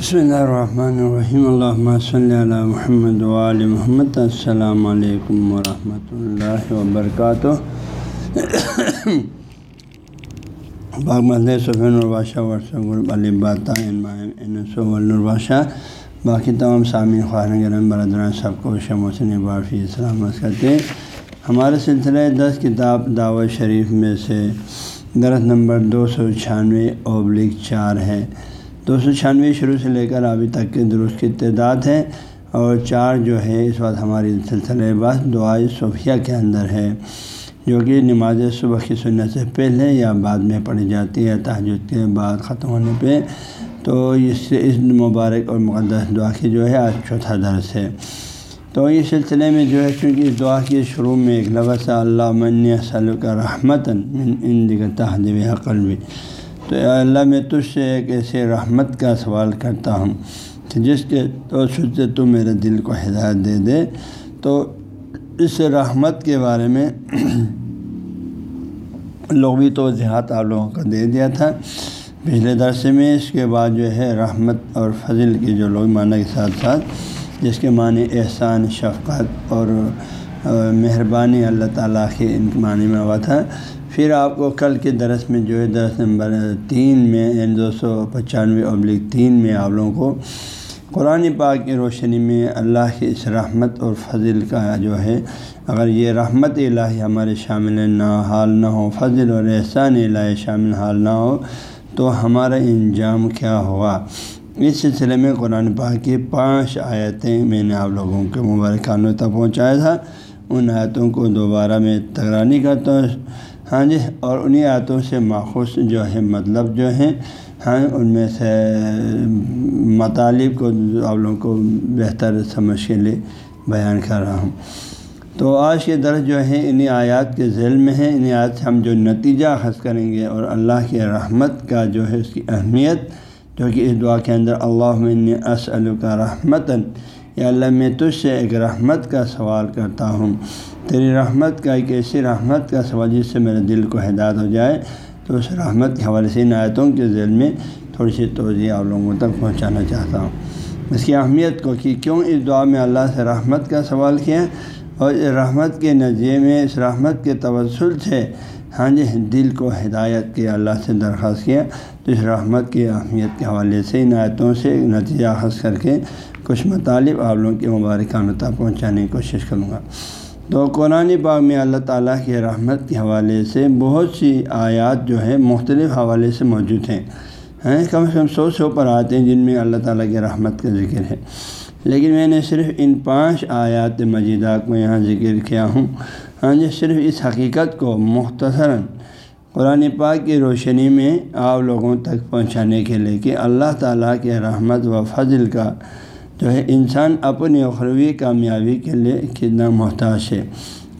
بسم اللہ الرحمن الرحیم اللہ صلی اللہ محمد وعلی محمد السلام علیکم ورحمۃ اللہ وبرکاتہ باغ مدِ سفین الباشہ ورثہ غرب علی الباشہ باقی تمام سامعین خواہن گرم برادران سب کو شموسن بارفی سلامت کرتے ہیں ہمارے سلسلہ دس کتاب دعوت شریف میں سے درخت نمبر دو سو چھیانوے اوبلک چار ہے۔ دو سو چھیانوے شروع سے لے کر ابھی تک کے درست کی تعداد ہے اور چار جو ہے اس وقت ہماری سلسلہ بس دعائے صوفیہ کے اندر ہے، جو کہ نماز صبح کی سنت سے پہلے یا بعد میں پڑھی جاتی ہے تحجد کے بعد ختم ہونے پہ۔ تو اس سے، اس مبارک اور مقدس دعا کی جو ہے، آج چوتھا درس ہے۔ تو اس سلسلے میں جو ہے، چونکہ اس دعا کے شروع میں ایک لفظ اللہ من سل کا رحمت ان دیگر تحدیب عقل بھی تو اللہ میں تجھ سے ایک ایسے رحمت کا سوال کرتا ہوں کہ جس کے تو سے تو میرے دل کو ہدایت دے دے۔ تو اس رحمت کے بارے میں لغوی تو آپ لوگوں کو دے دیا تھا۔ پچھلے درسے میں اس کے بعد جو ہے رحمت اور فضل کی جو لوگ معنی کے ساتھ ساتھ جس کے معنی احسان، شفقت اور مہربانی اللہ تعالیٰ کے ان معنی میں ہوا تھا۔ پھر آپ کو کل کے درس میں جو ہے، درس نمبر تین میں یعنی دو سو پچانوے ابلک تین میں آپ لوگوں کو قرآن پاک کی روشنی میں اللہ کی اس رحمت اور فضل کا جو ہے، اگر یہ رحمت الہی ہمارے شامل نہ حال نہ ہو، فضل اور احسان الہی شامل حال نہ ہو، تو ہمارا انجام کیا ہوا اس سلسلے میں قرآن پاک کی پانچ آیتیں میں نے آپ لوگوں کے مبارکانوں تک پہنچایا تھا۔ ان آیتوں کو دوبارہ میں تکرانی کرتا ہوں۔ ہاں جی اور انہیں آیتوں سے ماخوذ جو ہے مطلب جو ہیں ہاں ان میں سے مطالب کو آپ لوگوں کو بہتر سمجھ کے لیے بیان کر رہا ہوں۔ تو آج کے درس جو ہے انہیں آیات کے ذیل میں ہے انہیں آیات سے ہم جو نتیجہ حس کریں گے، اور اللہ کی رحمت کا جو ہے، اس کی اہمیت، جو کہ اس دعا کے اندر اللہ اسلو کا رحمتاً، یا اللہ میں تجھ سے ایک رحمت کا سوال کرتا ہوں۔ تیری رحمت کا ایک ایسی رحمت کا سوال جس سے میرے دل کو ہدایت ہو جائے، تو اس رحمت کے حوالے سے ان آیتوں کے ذیل میں تھوڑی سی توجہ آپ لوگوں تک پہنچانا چاہتا ہوں۔ اس کی اہمیت کو کہ کیوں اس دعا میں اللہ سے رحمت کا سوال کیا اور اس رحمت کے نظیے میں، اس رحمت کے توسل سے ہاں جی دل کو ہدایت کے اللہ سے درخواست کیا۔ تو اس رحمت کی اہمیت کے حوالے سے ان آیتوں سے نتیجہ حاصل کر کے کچھ مطالب آپ لوگوں کے مبارکانہ تک پہنچانے کی کوشش کروں گا۔ تو قرآن پاک میں اللہ تعالیٰ کی رحمت کے حوالے سے بہت سی آیات جو ہے مختلف حوالے سے موجود ہیں۔ ہیں، کم سے کم سو سے اوپر آتے ہیں جن میں اللہ تعالیٰ کی رحمت کا ذکر ہے۔ لیکن میں نے صرف ان پانچ آیات مجیدہ کو یہاں ذکر کیا ہوں۔ ہاں جی صرف اس حقیقت کو مختصراً قرآن پاک کی روشنی میں آپ لوگوں تک پہنچانے کے لیے کہ اللہ تعالیٰ کے رحمت و فضل کا جو ہے، انسان اپنی اخروی کامیابی کے لیے کتنا محتاج ہے۔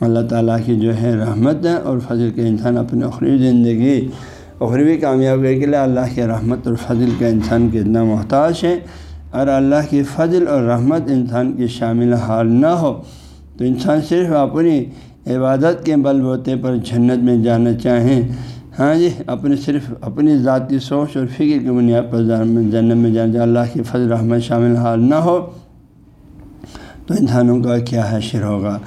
اللہ تعالیٰ کی جو ہے رحمت ہے اور فضل کے انسان اپنی اخروی زندگی اخروی کامیابی کے لیے اللہ کے رحمت اور فضل کا انسان کتنا محتاج ہے۔ اور اللہ کی فضل اور رحمت انسان کی شامل حال نہ ہو، تو انسان صرف اپنی عبادت کے بل بوتے پر جنت میں جانا چاہیں ہاں جی اپنے صرف اپنی ذاتی سوچ اور فکر کی بنیاد پر جنت میں جانا اللہ کی فضل رحمت شامل حال نہ ہو تو انسانوں کا کیا حشر ہوگا؟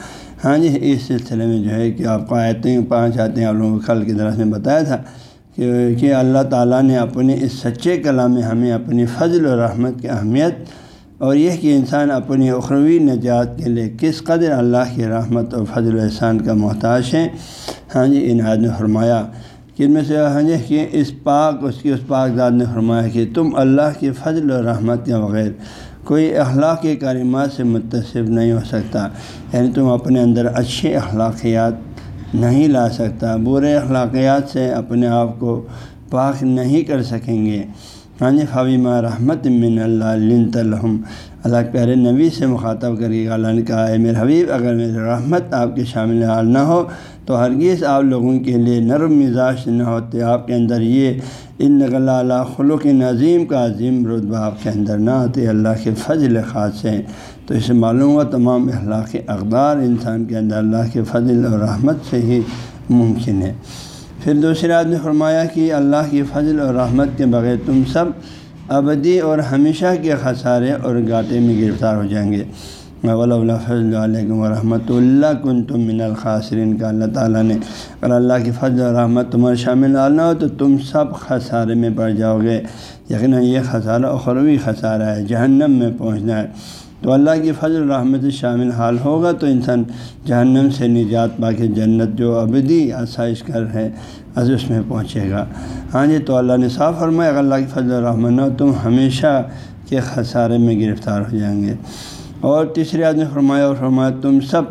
ہاں جی اس سلسلے میں جو ہے کہ آپ کو آیتیں، پانچ آتے ہیں آپ لوگوں کو کل کی طرح سے بتایا تھا کہ اللہ تعالیٰ نے اپنے اس سچے کلام میں ہمیں اپنی فضل و رحمت کی اہمیت اور یہ کہ انسان اپنی اخروی نجات کے لیے کس قدر اللہ کی رحمت اور فضل و احسان کا محتاج ہے۔ ہاں جی ان نے فرمایا کہ ان میں سے ہاں جی کہ اس پاک، اس کی اس پاک ذات نے فرمایا کہ تم اللہ کی فضل و رحمت کے بغیر کوئی اخلاقی کارمات سے متصف نہیں ہو سکتا۔ یعنی تم اپنے اندر اچھے اخلاقیات نہیں لا سکتا، برے اخلاقیات سے اپنے آپ کو پاک نہیں کر سکیں گے۔ ہاں جی فویمہ رحمت من اللہ الحم اللہ پیارے نبی سے مخاطب کر کے اللہ نے کہا ہے میرے حبیب، اگر میری رحمت آپ کے شامل حال نہ ہو تو ہرگیز آپ لوگوں کے لیے نرم مزاج نہ ہوتے، آپ کے اندر یہ ان نقل اللہ خلق نظیم کا عظیم رتبہ آپ کے اندر نہ آتے اللہ کے فضل خاص ہیں۔ تو اسے معلوم ہوا تمام اخلاقی اقدار انسان کے اندر اللہ کے فضل اور رحمت سے ہی ممکن ہے۔ پھر دوسرے آدمی فرمایا کہ اللہ کی فضل اور رحمت کے بغیر تم سب ابدی اور ہمیشہ کے خسارے اور گاٹے میں گرفتار ہو جائیں گے۔ علیکم و رحمۃ اللہ کن تم من الخاصرین کا اللہ تعالیٰ نے، اگر اللہ کی فضل و رحمت تمہارے شامل آنا ہو تو تم سب خسارے میں پڑ جاؤ گے۔ یقیناً یہ خسارہ اخروی خسارہ ہے، جہنم میں پہنچنا ہے۔ تو اللہ کی فضل رحمت شامل حال ہوگا تو انسان جہنم سے نجات پا کے جنت جو ابدی آسائش کر ہے، از اس میں پہنچے گا۔ ہاں جی تو اللہ نے صاف فرمایا، اگر اللہ کی فضل رحمت نہ تم ہمیشہ کے خسارے میں گرفتار ہو جائیں گے۔ اور تیسری آدمی فرمایا اور فرمایا، تم سب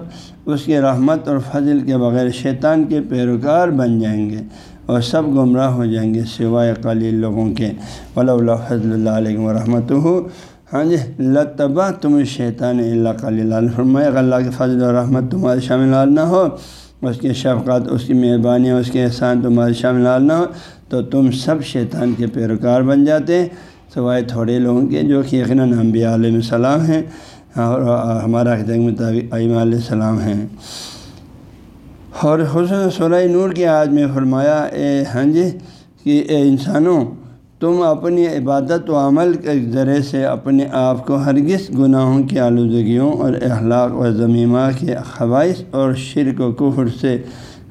اس کے رحمت اور فضل کے بغیر شیطان کے پیروکار بن جائیں گے اور سب گمراہ ہو جائیں گے سوائے قلیل لوگوں کے۔ ولا اللہ فضل اللہ علیہ و رحمۃ ہاں جی لطبہ تم شیطان اللہ قلیل فرمایا اللہ کے فضل و رحمت تمہارے شامل نہ ہو، اس کے شفقت، اس کی مہربانی، اس کے احسان تمہارے شامل نہ ہو، تو تم سب شیطان کے پیروکار بن جاتے، سوائے تھوڑے لوگوں کے جو کہ یقیناً انبیاء علیہ السلام ہیں۔ اور ہمارا کے مطابق عیم علیہ السلام ہیں۔ اور حسن سورہ نور کی آج میں فرمایا، اے ہاں جی کہ اے انسانوں، تم اپنی عبادت و عمل کے ذریعے سے اپنے آپ کو ہرگز گناہوں کی آلودگیوں اور اخلاق و ضمیمہ کے خواہش اور شرک و کفر سے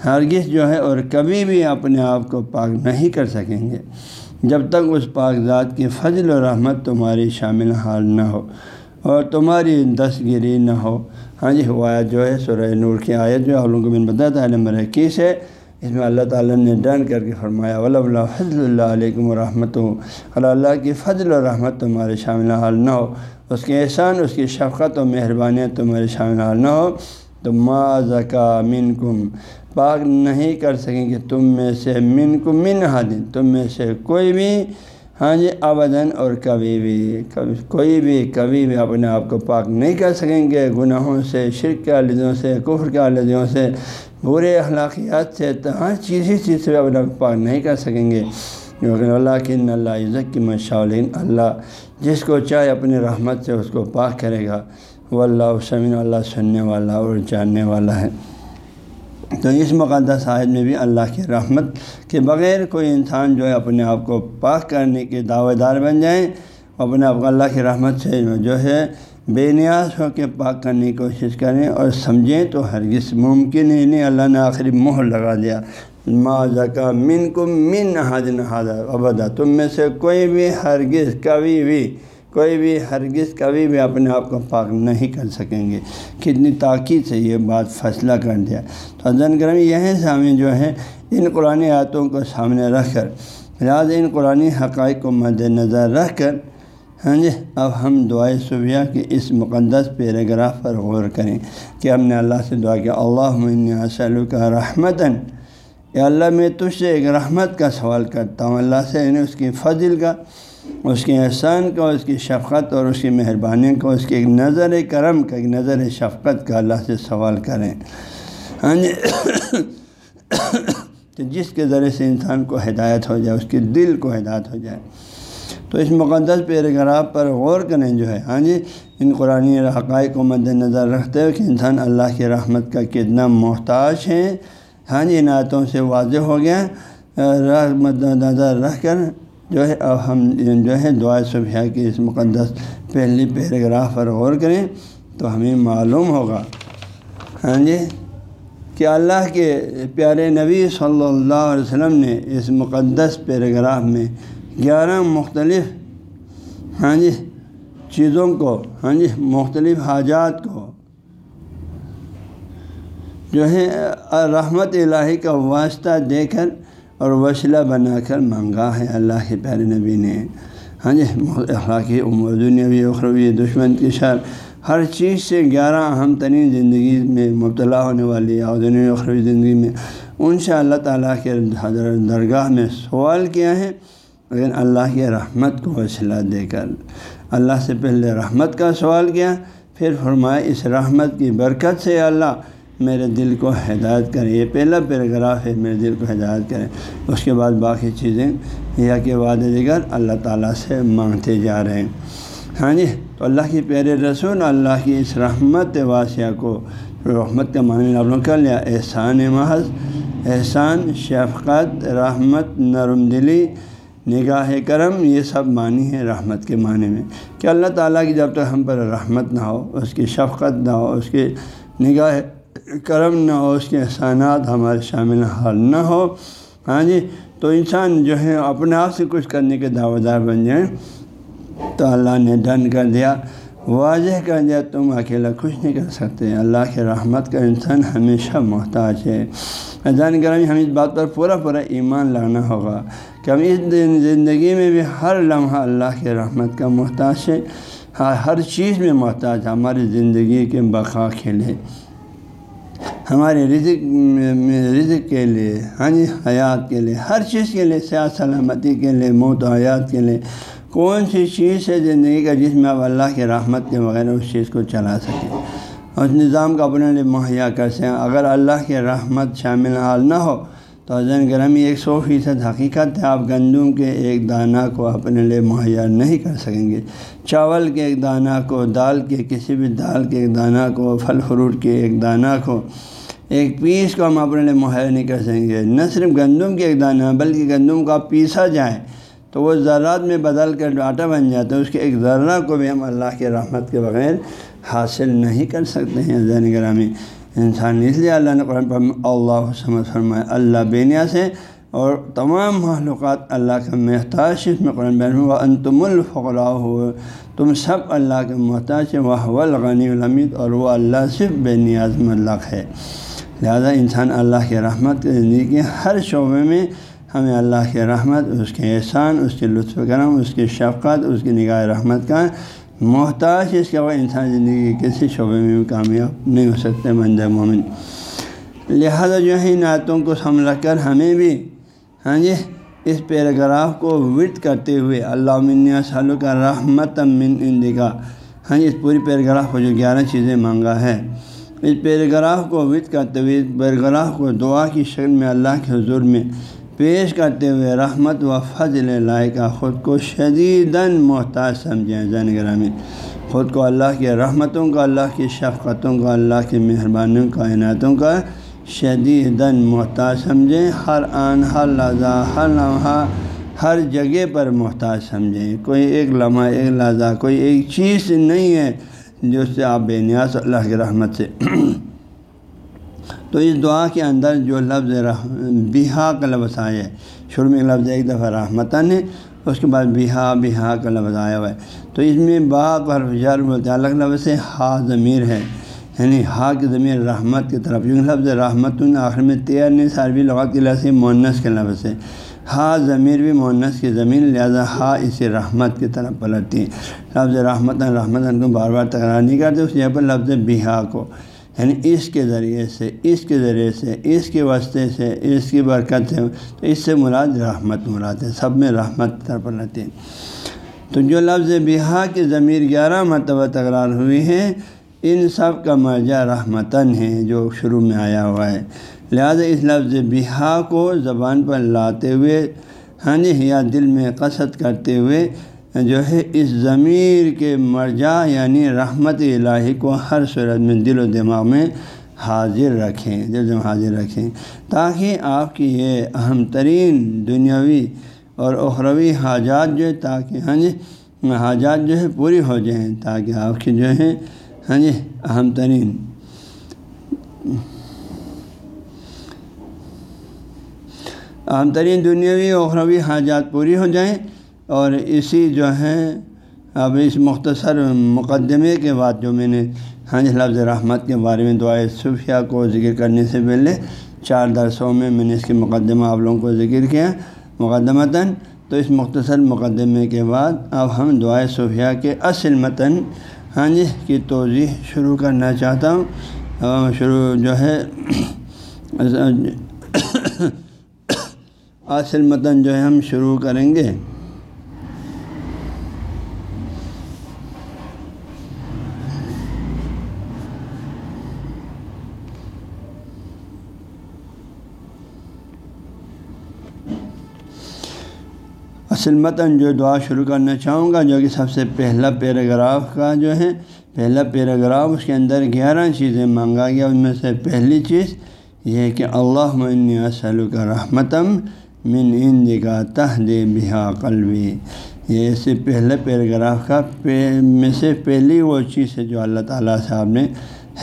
ہرگز جو ہے اور کبھی بھی اپنے آپ کو پاک نہیں کر سکیں گے۔ جب تک اس پاک ذات کی فضل و رحمت تمہاری شامل حال نہ ہو۔ اور تمہاری دستگیری نہ ہو۔ ہاں جی ہوا جو ہے سورہ نور کی آیت جو آپ لوگوں کو میں نے بتایا تھا نمبر اکیس ہے۔ اس میں اللہ تعالیٰ نے ڈن کر کے فرمایا ولی اللہ فضل اللہ علیکم و رحمۃ اللہ اللہ کی فضل و رحمت تمہارے شامل حال نہ ہو۔ اس کے احسان، اس کی شفقت و مہربانی تمہارے شامل حال نہ ہو۔ تو ما زکا من کم پاک نہیں کر سکیں کہ تم میں سے من کم من حادن تم میں سے کوئی بھی ہاں جی آبدن اور کبھی بھی، کبھی، کوئی بھی، کبھی بھی اپنے آپ کو پاک نہیں کر سکیں گے۔ گناہوں سے، شرک کے علیدوں سے، کفر کے علیدوں سے، برے اخلاقیات سے ہر چیز ہی چیز سے اپنے آپ کو پاک نہیں کر سکیں گے۔ کیونکہ اللہ کی اللہ عزت کی مشاولین اللہ جس کو چاہے اپنی رحمت سے اس کو پاک کرے گا۔ وہ اللہ سمین اللہ سننے والا اور جاننے والا ہے۔ تو اس مقدس عائد میں بھی اللہ کی رحمت کے بغیر کوئی انسان جو ہے اپنے آپ کو پاک کرنے کے دعوے دار بن جائیں اپنے آپ کو اللہ کی رحمت سے جو ہے بے نیاز ہو کے پاک کرنے کی کوشش کریں اور سمجھیں تو ہرگز ممکن ہی نہیں، اللہ نے آخری مہر لگا دیا۔ ما زکا من کو من حاضر حاضر ابدا تم میں سے کوئی بھی ہرگز کبھی بھی کوئی بھی ہرگز کبھی بھی اپنے آپ کو پاک نہیں کر سکیں گے۔ کتنی تاکید سے یہ بات فیصلہ کر دیا۔ تو حضن کرم یہ سامنے جو ہے ان قرآن آیاتوں کو سامنے رکھ کر، لہٰذا ان قرآن حقائق کو مد نظر رکھ کر ہاں جی اب ہم دعائے صبح کے اس مقدس پیراگراف پر غور کریں کہ ہم نے اللہ سے دعا کیا اللہ صلی کا رحمتاً یا اللہ، میں تجھ سے ایک رحمت کا سوال کرتا ہوں، اللہ سے یعنی اس کی فضل کا۔ اس کے احسان کا، اس کی شفقت اور اس کی مہربانی کو اس کی ایک نظر کرم کا، ایک نظر شفقت کا اللہ سے سوال کریں۔ ہاں جی۔ کہ جس کے ذریعے سے انسان کو ہدایت ہو جائے، اس کے دل کو ہدایت ہو جائے۔ تو اس مقدس پیراگراف پر غور کریں جو ہے۔ ہاں جی۔ ان قرآن حقائق کو مد نظر رکھتے ہوئے کہ انسان اللہ کی رحمت کا کتنا محتاج ہے۔ ہاں جی ان آیتوں سے واضح ہو گیا۔ مد نظر رکھ کر جو ہے، اب ہم جو ہے، دعا صبح کی اس مقدس پہلی پیراگراف پر غور کریں تو ہمیں معلوم ہوگا۔ ہاں جی کہ اللہ کے پیارے نبی صلی اللہ علیہ وسلم نے اس مقدس پیراگراف میں گیارہ مختلف ہاں جی چیزوں کو ہاں جی مختلف حاجات کو جو ہے، رحمت الہی کا واسطہ دے کر اور وسیلہ بنا کر مانگا ہے اللہ کے پیارے نبی نے۔ ہاں جی اخلاقی عمر دنیاوی، اخروی، دشمن کی شر، ہر چیز سے گیارہ اہم ترین زندگی میں مبتلا ہونے والی دنیا اخروی زندگی میں۔ ان سے اللہ تعالیٰ کے حضرت درگاہ میں سوال کیا ہے، لیکن اللہ کے رحمت کو وسیلہ دے کر۔ اللہ سے پہلے رحمت کا سوال کیا، پھر فرمایا، اس رحمت کی برکت سے اللہ میرے دل کو ہدایت کریں۔ یہ پہلا پیراگراف ہے، میرے دل کو ہدایت کریں۔ اس کے بعد باقی چیزیں۔ یا کے بعد دیگر اللہ تعالیٰ سے مانگتے جا رہے ہیں۔ ہاں جی تو اللہ کی پیارے رسول، اللہ کی اس رحمت واسعہ کو، رحمت کا معنی آپ لوگ کر لیا۔ احسان محض، احسان، شفقت، رحمت، نرم دلی، نگاہ کرم، یہ سب معنی ہے رحمت کے معنی میں۔ کہ اللہ تعالیٰ کی جب تک ہم پر رحمت نہ ہو، اس کی شفقت نہ ہو، اس کی نگاہ کرم نہ ہو، اس کے احسانات ہمارے شامل حال نہ ہو۔ ہاں جی تو انسان جو ہے، اپنے آپ سے کچھ کرنے کے دعوے دار بن جائیں تو اللہ نے ڈن کر دیا، واضح کر دیا، تم اکیلا کچھ نہیں کر سکتے۔ اللہ کے رحمت کا انسان ہمیشہ محتاج ہے۔ جان کر ہم اس بات پر پورا پورا ایمان لانا ہوگا کہ ہم اس دن زندگی میں بھی ہر لمحہ اللہ کے رحمت کا محتاج ہے ہر چیز میں محتاج، ہماری زندگی کے بقا کے لیے۔ ہمارے رزق رزق کے لیے ہاں جی حیات کے لیے، ہر چیز کے لیے سیاست سلامتی کے لیے، موت و حیات کے لیے، کون سی چیز ہے زندگی کا جس میں آپ اللہ کے رحمت کے بغیر اس چیز کو چلا سکیں؟ اور اس نظام کو اپنے لیے مہیا کر سکیں اگر اللہ کے رحمت شامل حال نہ ہو، تو حضین گرمی ایک سو فیصد حقیقت ہے، آپ گندم کے ایک دانہ کو اپنے لیے مہیا نہیں کر سکیں گے۔ چاول کے ایک دانہ کو، دال کے، کسی بھی دال کے ایک دانہ کو، پھل فروٹ کے ایک دانہ کو ایک پیس کو ہم اپنے لیے مہیا نہیں کر سکیں گے۔ نہ صرف گندم کے ایک دانہ بلکہ گندم کا پیسا جائے تو وہ ذرات میں بدل کر آٹا بن جاتا ہے، اس کے ایک ذرہ کو بھی ہم اللہ کے رحمت کے بغیر حاصل نہیں کر سکتے ہیں۔ زین گرامی انسان، اس لیے اللہ نے قرآن پر اللہ سمجھ فرمائے اللہ بینیا سے اور تمام معلومات اللہ کا محتاج میں قرآن بین ہوا انتم الفقرا ہو تم سب اللہ کے محتاج وہ الغنی الحمید اور وہ اللہ صرف بے نیاز ملک ہے۔ لہذا انسان اللہ کے رحمت کے زندگی کے ہر شعبے میں ہمیں اللہ کے رحمت، اس کے احسان، اس کے لطف کرم، اس کی شفقت، اس کی نگاہ رحمت کا محتاج اس کے بعد انسان زندگی کے کسی شعبے میں بھی کامیاب نہیں ہو سکتے منظر مومن۔ لہذا جو ہے، ان آیتوں کو سمجھ کر ہمیں بھی ہاں جی اس پیراگراف کو ورد کرتے ہوئے اللہ من سالوں کا رحمت من اندگا ہاں جی اس پوری پیراگراف کو جو گیارہ چیزیں مانگا ہے۔ اس پیراگراف کو وط کرتے ہوئے اس پیراگراف کو دعا کی شکل میں اللہ کے حضور میں پیش کرتے ہوئے رحمت و فضل لائقہ خود کو شدیداً محتاج سمجھیں زین گرامی۔ خود کو اللہ کے رحمتوں کا، اللہ کی شفقتوں کا، اللہ کی مہربانیوں کا، عنایتوں کا شدیداً محتاج سمجھیں ہر آن، ہر لہٰذا ہر لمحہ، ہر جگہ پر محتاج سمجھیں کوئی ایک لمحہ، ایک لہٰذا کوئی ایک چیز نہیں ہے۔ جو سے آپ بے نیاز، اللہ کی رحمت سے۔ تو اس دعا کے اندر جو لفظ بہا کا لفظ آیا ہے، شروع میں لفظ ایک دفعہ رحمتاً ہے، اس کے بعد بہا بہا کا لفظ آیا ہوا ہے۔ تو اس میں با پر بولتے الگ لفظ سے ہا ضمیر ہے۔ یعنی ہا کی ضمیر رحمت کی طرف کیونکہ لفظ رحمت آخر میں تیار نہیں ساروی لغات کے لفظ مونس کے لفظ ہے۔ ہا ضمیر بھی مونس کی زمین، لہٰذا ہا اسے رحمت کی طرف پلٹتی ہے لفظ رحمت رحمت کو بار بار تکرار نہیں کرتے، اس جگہ پر لفظ بہا کو۔ یعنی اس کے ذریعے سے، اس کے ذریعے سے، اس کے واسطے سے، اس کی برکت سے۔ تو اس سے مراد رحمت، مراد ہے۔ سب میں رحمت کی طرف پلٹتی ہے تو جو لفظ بہا کی ضمیر گیارہ مرتبہ تکرار ہوئی ہے، ان سب کا مرجع رحمتاً ہے، جو شروع میں آیا ہوا ہے۔ لہذا اس لفظ بہا کو زبان پر لاتے ہوئے ہاں جی یا دل میں قصد کرتے ہوئے، جو ہے اس ضمیر کے مرجع یعنی رحمت الہی کو ہر صورت میں دل و دماغ میں حاضر رکھیں، دل میں حاضر رکھیں، تاکہ آپ کی یہ اہم ترین دنیاوی اور اخروی حاجات جو ہے، تاکہ ہاں جی حاجات جو ہے پوری ہو جائیں، تاکہ آپ کی جو ہے ہاں جی اہم ترین عام ترین دنیاوی اخروی حاجات پوری ہو جائیں اور اسی جو ہے اب اس مختصر مقدمے کے بعد جو میں نے ہاں جی لفظ رحمت کے بارے میں دعائے صوفیہ کو ذکر کرنے سے پہلے چار درسوں میں میں نے اس کے مقدمہ آپ لوگوں کو ذکر کیا مقدمتاً۔ تو اس مختصر مقدمے کے بعد اب ہم دعائے صوفیہ کے اصل متن ہاں جی کی توضیح شروع کرنا چاہتا ہوں۔ شروع جو ہے اصل متن جو ہے ہم شروع کریں گے۔ اصل متن جو دعا شروع کرنا چاہوں گا، جو کہ سب سے پہلا پیراگراف کا جو ہے، پہلا پیراگراف، اس کے اندر گیارہ چیزیں مانگا گیا۔ ان میں سے پہلی چیز یہ کہ اللہ منی سلو کا رحمتم من ان جگہ تہ دے بہا قلبی۔ یہ اس سے پہلے پیراگراف کا پہ میں سے پہلی وہ چیز ہے جو اللہ تعالیٰ صاحب نے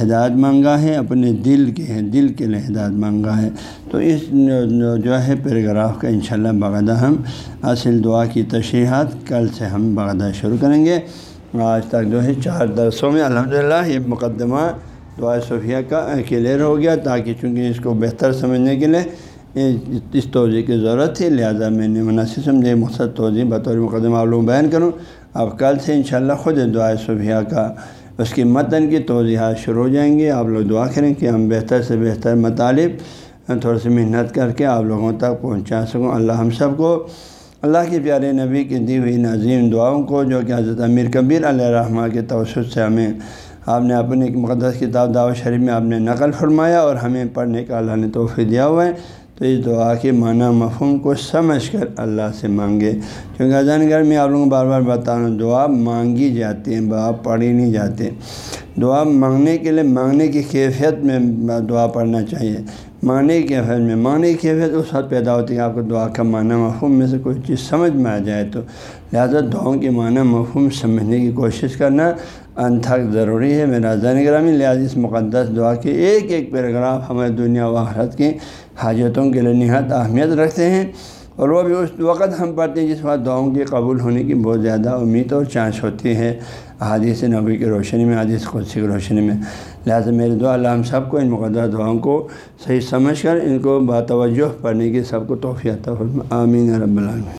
ہدایت مانگا ہے، اپنے دل کے ہیں، دل کے لیے ہدایت مانگا ہے۔ تو اس جو ہے پیراگراف کا انشاءاللہ بغدہ ہم اصل دعا کی تشریحات کل سے ہم بغدہ شروع کریں گے۔ آج تک جو ہے چار درسوں میں الحمدللہ یہ مقدمہ دعا صوفیہ کا کلیئر ہو گیا تاکہ چونکہ اس کو بہتر سمجھنے کے لیے اس توضیع کی ضرورت تھی، لہٰذا میں نے مناسب سمجھے مقصد توضیع بطور مقدمہ آپ لوگ بیان کروں۔ اب کل سے انشاءاللہ خود دعا صوفیہ کا اس کی متن کی توضیحات شروع ہو جائیں گے آپ لوگ دعا کریں کہ ہم بہتر سے بہتر مطالب، تھوڑی سی محنت کر کے آپ لوگوں تک پہنچا سکوں۔ اللہ ہم سب کو، اللہ کے پیارے نبی کی دی ہوئی نظیم دعاؤں کو، جو کہ حضرت امیر کبیر علیہ رحمٰ کے توسط سے ہمیں، آپ نے اپنی مقدس کتاب دعوت شریف میں آپ نے نقل فرمایا اور ہمیں پڑھنے کا اللہ نے تحفے دیا ہوا ہے۔ تو اس دعا کے معنی مفہوم کو سمجھ کر اللہ سے مانگے۔ کیونکہ اذان گھر میں آپ لوگوں کو بار بار بتا رہا ہوں دعا مانگی جاتی ہیں، دعا پڑھی نہیں جاتے دعا مانگنے کے لیے مانگنے کی کیفیت میں دعا پڑھنا چاہیے۔ مانگنے کی کیفیت میں مانگنے کی کیفیت اس وقت پیدا ہوتی ہے آپ کو دعا کا معنی مفہوم میں سے کوئی چیز سمجھ میں آ جائے تو، لہٰذا دعاؤں کے معنی مفہوم سمجھنے کی کوشش کرنا انتھک ضروری ہے۔ میرا زین گرامی، لہٰذا اس مقدس دعا کے ایک ایک پیراگراف ہمارے دنیا و آخرت کی حاجتوں کے لیے نہایت اہمیت رکھتے ہیں۔ اور وہ بھی اس وقت ہم پڑھتے ہیں جس وقت دعاؤں کے قبول ہونے کی بہت زیادہ امید اور چانس ہوتی ہے۔ حادث نبی کی روشنی میں حادث قدسی کی روشنی میں۔ لہٰذا میرے دعا، اللہ ہم سب کو ان مقدس دعاؤں کو صحیح سمجھ کر، ان کو باتوجہ پڑھنے کی سب کو توفیع آمین رب العالمین۔